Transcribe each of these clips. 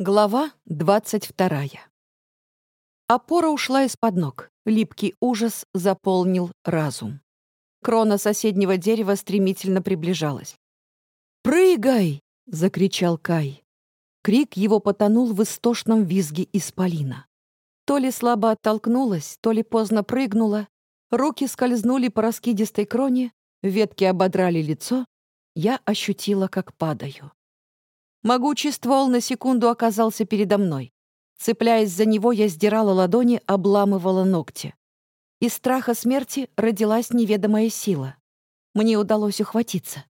Глава двадцать вторая. Опора ушла из-под ног. Липкий ужас заполнил разум. Крона соседнего дерева стремительно приближалась. «Прыгай!» — закричал Кай. Крик его потонул в истошном визге исполина. То ли слабо оттолкнулась, то ли поздно прыгнула. Руки скользнули по раскидистой кроне, ветки ободрали лицо. Я ощутила, как падаю. Могучий ствол на секунду оказался передо мной. Цепляясь за него, я сдирала ладони, обламывала ногти. Из страха смерти родилась неведомая сила. Мне удалось ухватиться.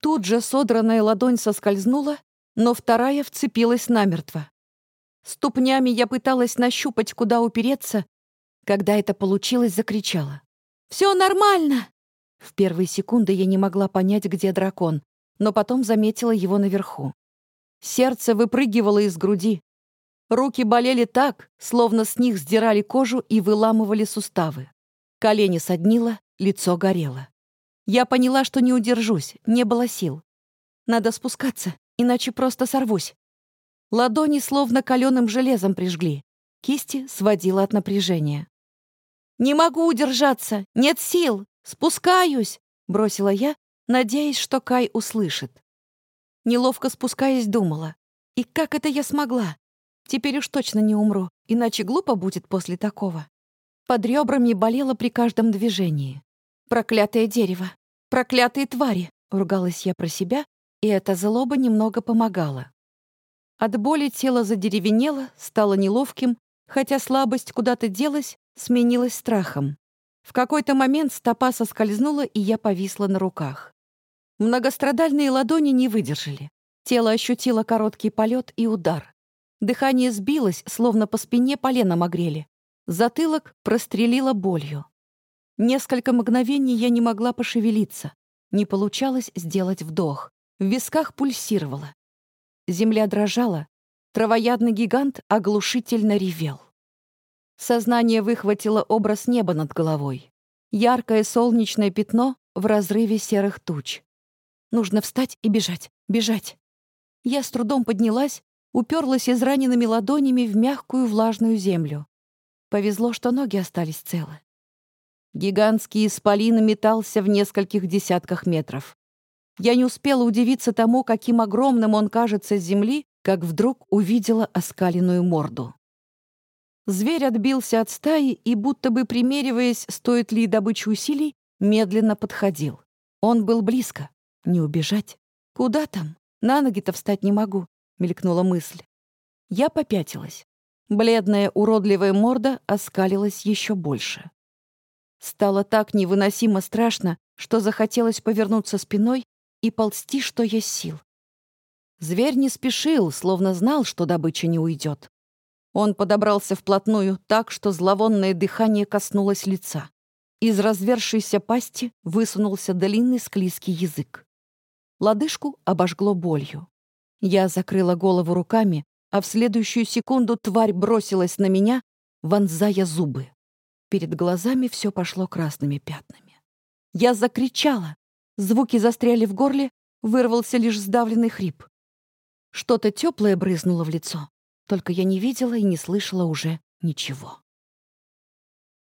Тут же содранная ладонь соскользнула, но вторая вцепилась намертво. Ступнями я пыталась нащупать, куда упереться. Когда это получилось, закричала. «Все нормально!» В первые секунды я не могла понять, где дракон, но потом заметила его наверху. Сердце выпрыгивало из груди. Руки болели так, словно с них сдирали кожу и выламывали суставы. Колени соднило, лицо горело. Я поняла, что не удержусь, не было сил. Надо спускаться, иначе просто сорвусь. Ладони словно каленым железом прижгли. Кисти сводила от напряжения. «Не могу удержаться! Нет сил! Спускаюсь!» — бросила я, надеясь, что Кай услышит. Неловко спускаясь, думала. И как это я смогла? Теперь уж точно не умру, иначе глупо будет после такого. Под ребрами болело при каждом движении. «Проклятое дерево! Проклятые твари!» — ругалась я про себя, и эта злоба немного помогала. От боли тело задеревенело, стало неловким, хотя слабость куда-то делась, сменилась страхом. В какой-то момент стопа соскользнула, и я повисла на руках. Многострадальные ладони не выдержали. Тело ощутило короткий полет и удар. Дыхание сбилось, словно по спине поленом огрели. Затылок прострелило болью. Несколько мгновений я не могла пошевелиться. Не получалось сделать вдох. В висках пульсировало. Земля дрожала. Травоядный гигант оглушительно ревел. Сознание выхватило образ неба над головой. Яркое солнечное пятно в разрыве серых туч. Нужно встать и бежать, бежать. Я с трудом поднялась, уперлась израненными ладонями в мягкую влажную землю. Повезло, что ноги остались целы. Гигантский исполин метался в нескольких десятках метров. Я не успела удивиться тому, каким огромным он кажется с земли, как вдруг увидела оскаленную морду. Зверь отбился от стаи и, будто бы примериваясь, стоит ли добычу усилий, медленно подходил. Он был близко. Не убежать? Куда там? На ноги-то встать не могу, мелькнула мысль. Я попятилась. Бледная уродливая морда оскалилась еще больше. Стало так невыносимо страшно, что захотелось повернуться спиной и ползти, что есть сил. Зверь не спешил, словно знал, что добыча не уйдет. Он подобрался вплотную так, что зловонное дыхание коснулось лица. Из развершейся пасти высунулся длинный склизкий язык. Лодыжку обожгло болью. Я закрыла голову руками, а в следующую секунду тварь бросилась на меня, вонзая зубы. Перед глазами все пошло красными пятнами. Я закричала. Звуки застряли в горле, вырвался лишь сдавленный хрип. Что-то теплое брызнуло в лицо, только я не видела и не слышала уже ничего.